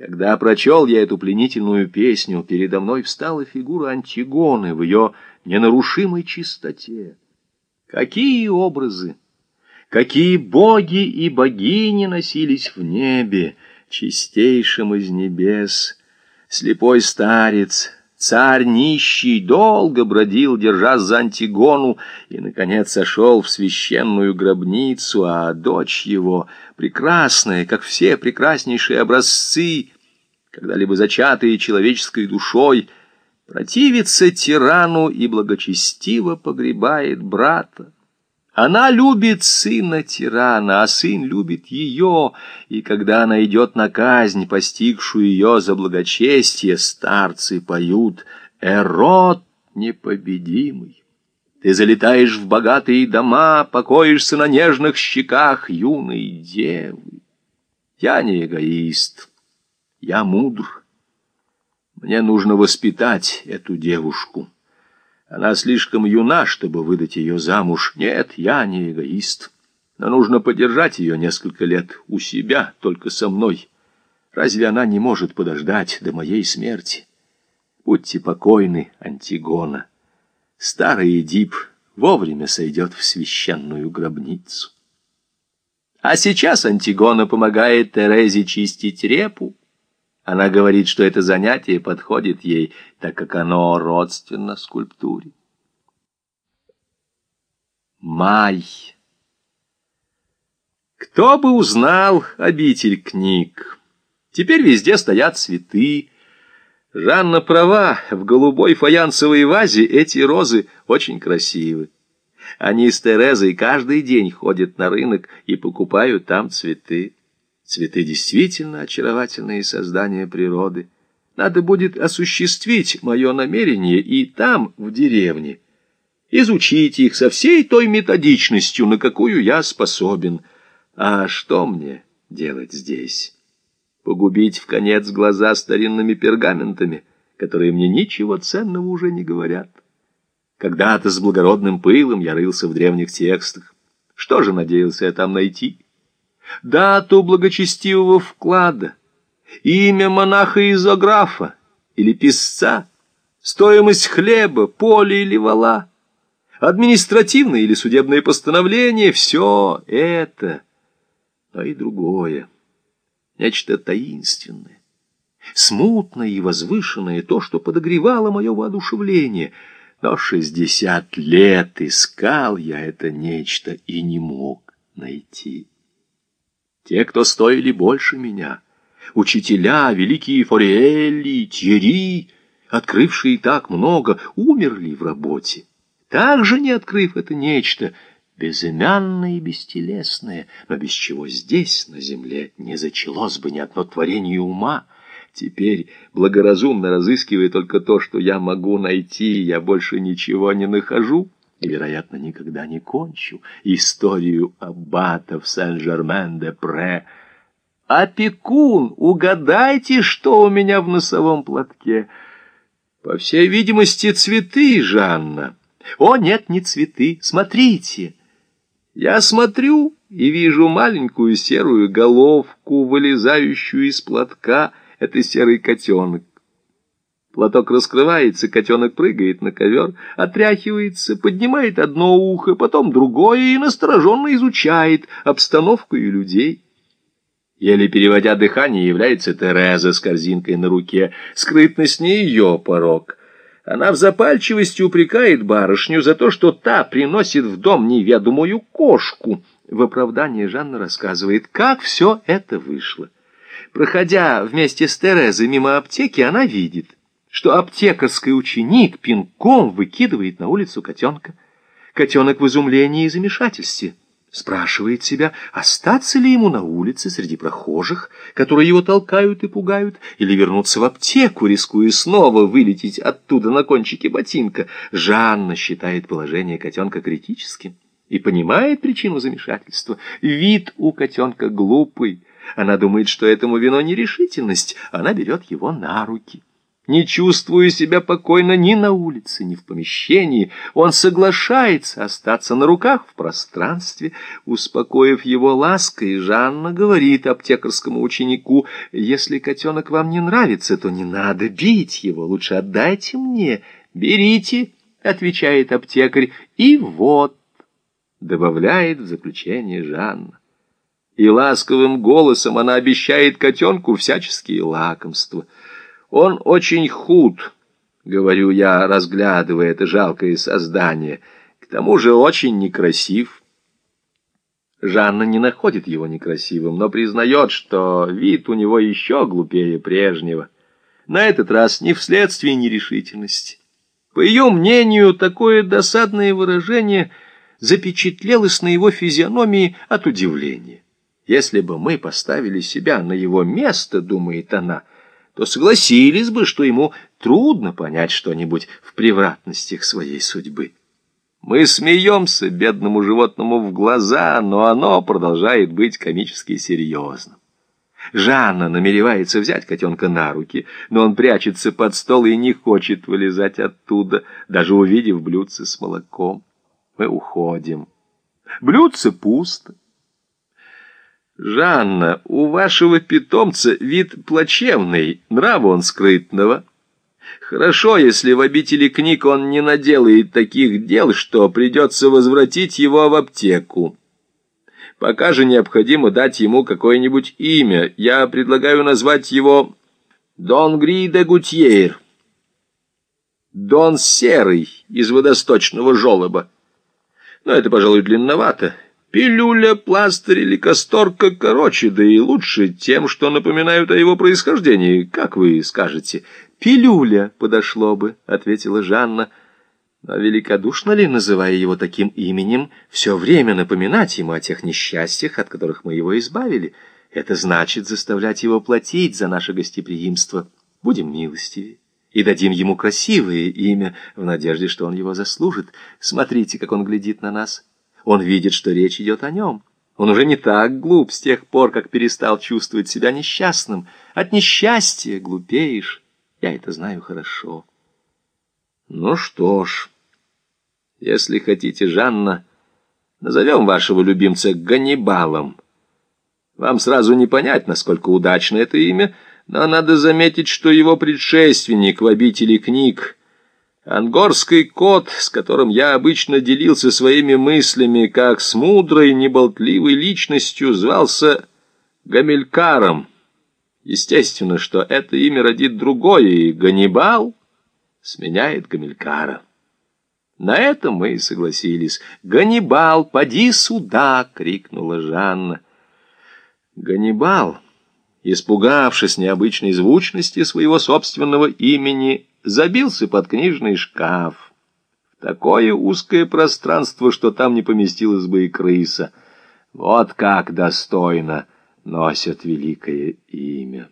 Когда прочел я эту пленительную песню, передо мной встала фигура Антигоны в ее ненарушимой чистоте. Какие образы, какие боги и богини носились в небе, чистейшим из небес. Слепой старец, царь нищий, долго бродил, держась за Антигону, и, наконец, сошел в священную гробницу, а дочь его, прекрасная, как все прекраснейшие образцы, когда-либо зачатые человеческой душой, противится тирану и благочестиво погребает брата. Она любит сына тирана, а сын любит ее, и когда она идет на казнь, постигшую ее за благочестие, старцы поют «Эрот непобедимый». Ты залетаешь в богатые дома, покоишься на нежных щеках юной девы. Я не эгоист, я мудр. Мне нужно воспитать эту девушку. Она слишком юна, чтобы выдать ее замуж. Нет, я не эгоист. Но нужно подержать ее несколько лет у себя, только со мной. Разве она не может подождать до моей смерти? Будьте покойны, Антигона. Старый Эдип вовремя сойдет в священную гробницу. А сейчас Антигона помогает Терезе чистить репу, она говорит, что это занятие подходит ей, так как оно родственно скульптуре. Май. Кто бы узнал обитель книг? Теперь везде стоят цветы. Жанна права, в голубой фаянсовой вазе эти розы очень красивы. Они с Терезой каждый день ходят на рынок и покупают там цветы. Цветы действительно очаровательные создания природы. Надо будет осуществить мое намерение и там, в деревне, изучить их со всей той методичностью, на какую я способен. А что мне делать здесь? Погубить в конец глаза старинными пергаментами, которые мне ничего ценного уже не говорят. Когда-то с благородным пылом я рылся в древних текстах. Что же надеялся я там найти? Дату благочестивого вклада, имя монаха-изографа или писца, стоимость хлеба, поля или вала, административное или судебное постановление — все это, но и другое, нечто таинственное, смутное и возвышенное, то, что подогревало мое воодушевление — но шестьдесят лет искал я это нечто и не мог найти. Те, кто стоили больше меня, учителя, великие Фориэлли, Тьери, открывшие так много, умерли в работе, также не открыв это нечто, безымянное и бестелесное, но без чего здесь, на земле, не зачалось бы ни одно творение ума. Теперь, благоразумно разыскивая только то, что я могу найти, я больше ничего не нахожу и, вероятно, никогда не кончу историю аббата в Сен-Жермен-де-Пре. «Опекун, угадайте, что у меня в носовом платке?» «По всей видимости, цветы, Жанна». «О, нет, не цветы, смотрите». Я смотрю и вижу маленькую серую головку, вылезающую из платка. Это серый котенок. Платок раскрывается, котенок прыгает на ковер, отряхивается, поднимает одно ухо, потом другое и настороженно изучает обстановку и людей. Еле переводя дыхание, является Тереза с корзинкой на руке. Скрытность не ее порог. Она в запальчивости упрекает барышню за то, что та приносит в дом неведомую кошку. В оправдании Жанна рассказывает, как все это вышло. Проходя вместе с Терезой мимо аптеки, она видит — что аптекарский ученик пинком выкидывает на улицу котенка. Котенок в изумлении и замешательстве. Спрашивает себя, остаться ли ему на улице среди прохожих, которые его толкают и пугают, или вернуться в аптеку, рискуя снова вылететь оттуда на кончике ботинка. Жанна считает положение котенка критическим и понимает причину замешательства. Вид у котенка глупый. Она думает, что этому вино нерешительность. Она берет его на руки. Не чувствуя себя покойно ни на улице, ни в помещении. Он соглашается остаться на руках в пространстве. Успокоив его лаской, Жанна говорит аптекарскому ученику, «Если котенок вам не нравится, то не надо бить его, лучше отдайте мне. Берите». — отвечает аптекарь, — и вот, — добавляет в заключение Жанна. И ласковым голосом она обещает котенку всяческие лакомства. Он очень худ, — говорю я, разглядывая это жалкое создание, — к тому же очень некрасив. Жанна не находит его некрасивым, но признает, что вид у него еще глупее прежнего. На этот раз не вследствие нерешительности, по ее мнению, такое досадное выражение запечатлелось на его физиономии от удивления. Если бы мы поставили себя на его место, думает она, то согласились бы, что ему трудно понять что-нибудь в превратностях своей судьбы. Мы смеемся бедному животному в глаза, но оно продолжает быть комически серьезным. Жанна намеревается взять котенка на руки, но он прячется под стол и не хочет вылезать оттуда, даже увидев блюдце с молоком. Мы уходим. Блюдце пусто. «Жанна, у вашего питомца вид плачевный, нрав он скрытного. Хорошо, если в обители книг он не наделает таких дел, что придется возвратить его в аптеку. Пока же необходимо дать ему какое-нибудь имя. Я предлагаю назвать его Дон Гри де Гутьер. Дон Серый из водосточного желоба. Но это, пожалуй, длинновато. Пилюля, пластырь или касторка короче, да и лучше тем, что напоминают о его происхождении. Как вы скажете? «Пилюля подошло бы», — ответила Жанна, — но великодушно ли, называя его таким именем, все время напоминать ему о тех несчастьях, от которых мы его избавили? Это значит заставлять его платить за наше гостеприимство. Будем милостивее и дадим ему красивое имя в надежде, что он его заслужит. Смотрите, как он глядит на нас. Он видит, что речь идет о нем. Он уже не так глуп с тех пор, как перестал чувствовать себя несчастным. От несчастья глупеешь. Я это знаю хорошо. Ну что ж, если хотите, Жанна, назовем вашего любимца Ганнибалом. Вам сразу не понять, насколько удачно это имя, но надо заметить, что его предшественник в обители книг, ангорский кот, с которым я обычно делился своими мыслями, как с мудрой, неболтливой личностью, звался Гамилькаром. Естественно, что это имя родит другое, и Ганнибал — сменяет Гамилькара. На этом мы и согласились. «Ганнибал, поди сюда!» — крикнула Жанна. Ганнибал, испугавшись необычной звучности своего собственного имени, забился под книжный шкаф. Такое узкое пространство, что там не поместилась бы и крыса. Вот как достойно носят великое имя.